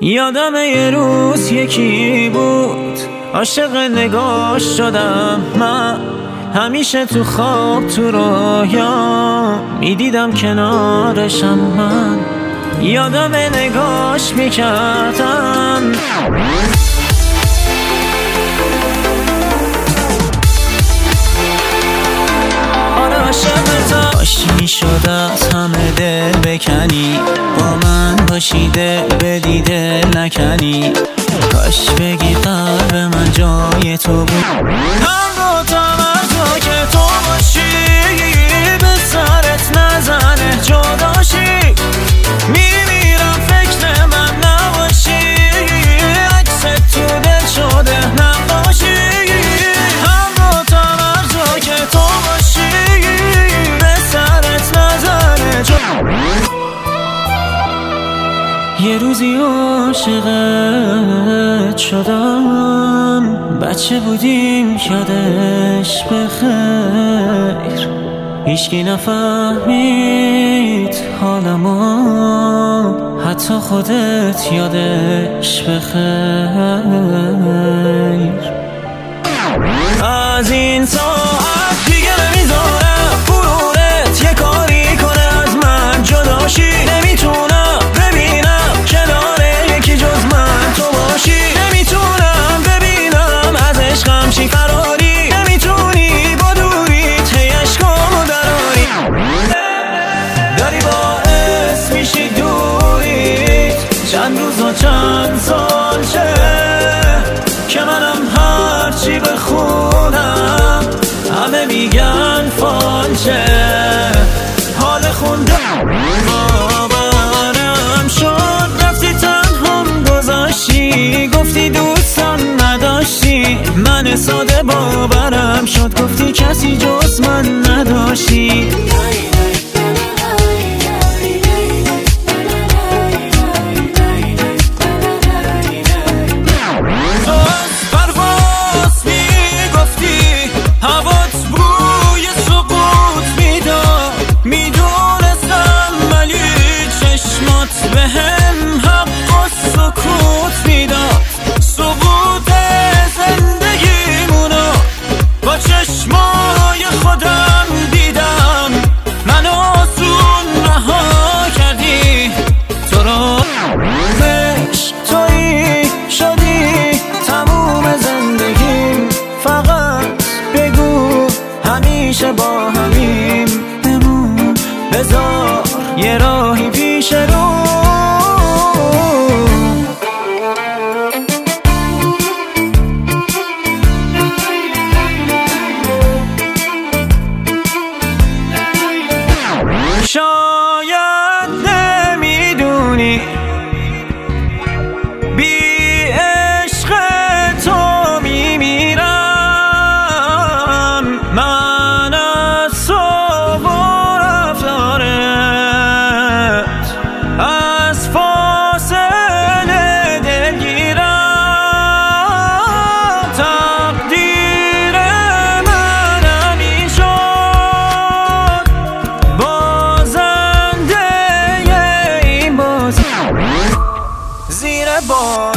یادم یه روز یکی بود. عاشق نگاش شدم من. همیشه تو خواب تو رویا می‌دیدم کنارشم من. یادم نگاش می‌کردم. عاشق باشی شد از همه دل بکنی. با من باشی دل بدی دل نکنی. کاش بگی قلب من جای تو بود. گفتم از تو که تو باشی به سرت نزنه. جداشی یه روزی عاشقت شدم بچه بودیم یادش بخیر. هیچکی نفهمید حالمو حتی خودت یادش بخیر. از این ساعت چند روز و چند سال شه که منم هرچی بخونم همه میگن فالشه. حال خوندم باورم شد. رفتی تنهام گذاشتی گفتی دوستان نداشتی. من ساده باورم شد. گفتی کسی جز من نداشتی. shadow boy.